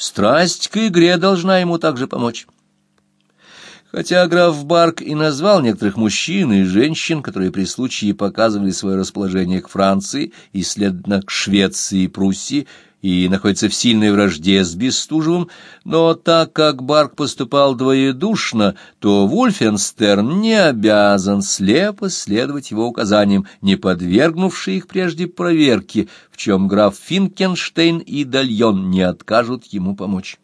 Страсть к игре должна ему также помочь. Хотя граф Барк и назвал некоторых мужчин и женщин, которые при случае показывали свое расположение к Франции и, следовательно, к Швеции и Пруссии, и находится в сильной вражде с Бестужевым, но так как Барк поступал двоедушно, то Вульфенстерн не обязан слепо следовать его указаниям, не подвергнувши их прежде проверке, в чем граф Финкенштейн и Дальон не откажут ему помочь.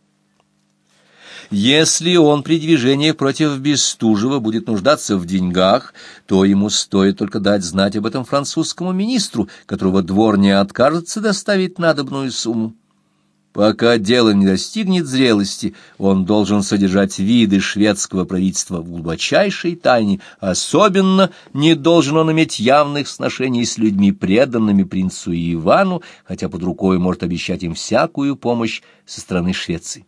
Если он при движении против Бестужева будет нуждаться в деньгах, то ему стоит только дать знать об этом французскому министру, которого двор не откажется доставить надобную сумму. Пока дело не достигнет зрелости, он должен содержать виды шведского правительства в глубочайшей тайне, особенно не должен он иметь явных сношений с людьми, преданными принцу Ивану, хотя под рукой может обещать им всякую помощь со стороны Швеции.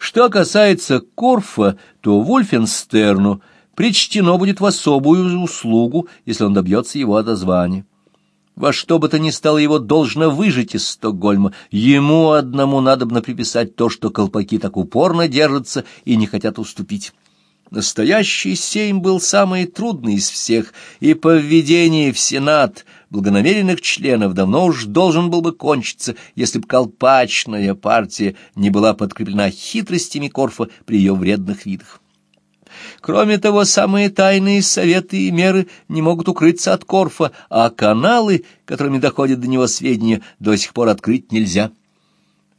Что касается Корфа, то Вульфенстерну причтено будет в особую услугу, если он добьется его отозвания. Во что бы то ни стало его должно выжить из Стокгольма, ему одному надобно приписать то, что колпаки так упорно держатся и не хотят уступить. Настоящий сейм был самый трудный из всех, и по введении в Сенат благонамеренных членов давно уж должен был бы кончиться, если б колпачная партия не была подкреплена хитростями Корфа при ее вредных видах. Кроме того, самые тайные советы и меры не могут укрыться от Корфа, а каналы, которыми доходят до него сведения, до сих пор открыть нельзя.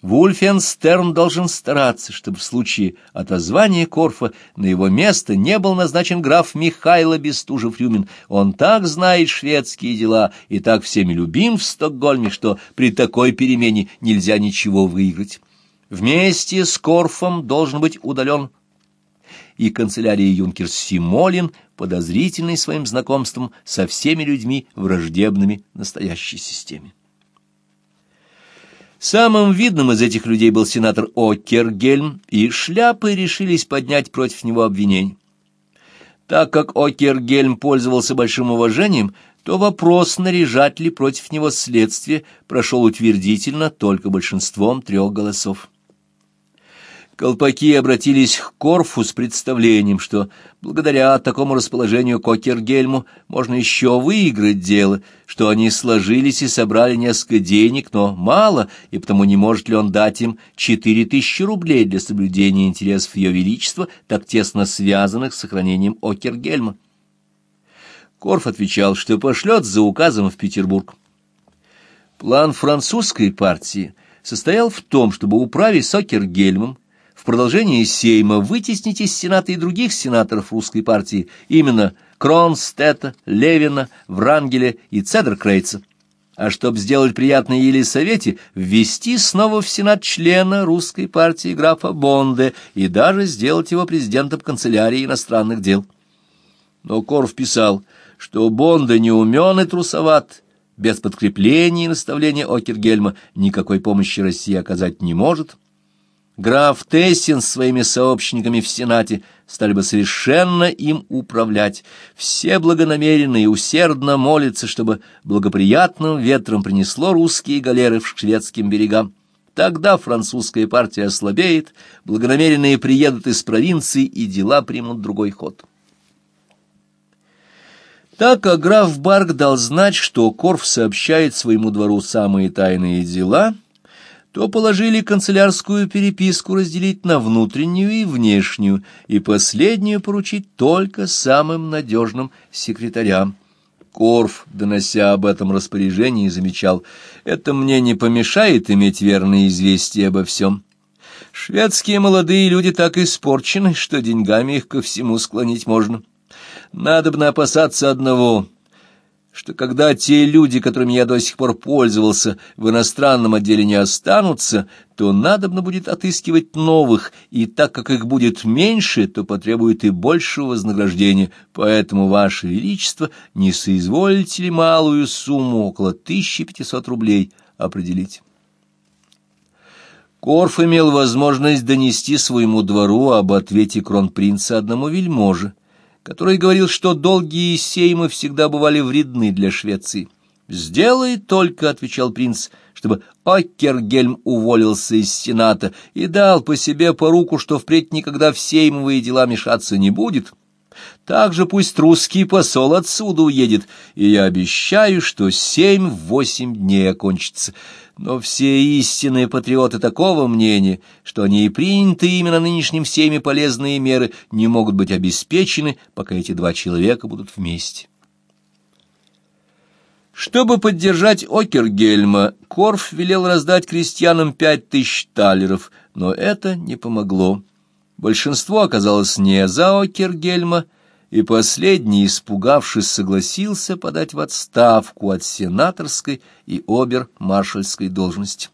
Вульфенстерн должен стараться, чтобы в случае отозвания Корфа на его место не был назначен граф Михайло Бестужев-Рюмин. Он так знает шведские дела и так всеми любим в Стокгольме, что при такой перемене нельзя ничего выиграть. Вместе с Корфом должен быть удален и канцелярия юнкер Симолин, подозрительный своим знакомством со всеми людьми, враждебными настоящей системе. Самым видным из этих людей был сенатор Окергельм, и шляпы решились поднять против него обвинение. Так как Окергельм пользовался большим уважением, то вопрос, наряжать ли против него следствие, прошел утвердительно только большинством трех голосов. Колпаки обратились к Корфу с представлением, что благодаря такому расположению Кокергельму можно еще выиграть дело, что они сложились и собрали несколько денег, но мало, и потому не может ли он дать им четыре тысячи рублей для соблюдения интересов Ее Величества, так тесно связанных с сохранением Окергельма. Корф отвечал, что пошлет за указом в Петербург. План французской партии состоял в том, чтобы управить с Окергельмом в продолжении Сейма вытеснить из Сената и других сенаторов русской партии, именно Кронстета, Левина, Врангеля и Цедеркрейца. А чтобы сделать приятное Елисавете, ввести снова в Сенат члена русской партии графа Бонде и даже сделать его президентом канцелярии иностранных дел. Но Корф писал, что Бонде не умен и трусоват, без подкрепления и наставления Окергельма никакой помощи России оказать не может, граф Тессин с своими сообщниками в Сенате стали бы совершенно им управлять. Все благонамеренно и усердно молятся, чтобы благоприятным ветром принесло русские галеры в шведским берегам. Тогда французская партия ослабеет, благонамеренные приедут из провинции, и дела примут другой ход. Так как граф Барк дал знать, что Корф сообщает своему двору самые тайные дела — то положили канцелярскую переписку разделить на внутреннюю и внешнюю, и последнюю поручить только самым надежным секретарям. Корф, донося об этом распоряжении, замечал, «Это мне не помешает иметь верные известия обо всем. Шведские молодые люди так испорчены, что деньгами их ко всему склонить можно. Надобно опасаться одного — что когда те люди, которыми я до сих пор пользовался, в иностранном отделе не останутся, то надобно будет отыскивать новых, и так как их будет меньше, то потребует и большего вознаграждения. Поэтому, Ваше Величество, не соизволите ли малую сумму, около 1500 рублей, определить? Корф имел возможность донести своему двору об ответе кронпринца одному вельможе, который говорил, что долгие сеймы всегда бывали вредны для Швеции. «Сделай только», — отвечал принц, — «чтобы Оккергельм уволился из Сената и дал по себе поруку, что впредь никогда в сеймовые дела мешаться не будет». Также пусть русский посол отсюда уедет, и я обещаю, что семь-восемь дней окончится. Но все истинные патриоты такого мнения, что они и приняты именно нынешним всеми полезные меры, не могут быть обеспечены, пока эти два человека будут вместе. Чтобы поддержать Окергельма, Корф велел раздать крестьянам пять тысяч талеров, но это не помогло. Большинство оказалось не за Окергельма, и последний, испугавшись, согласился подать в отставку от сенаторской и обер-маршальской должности.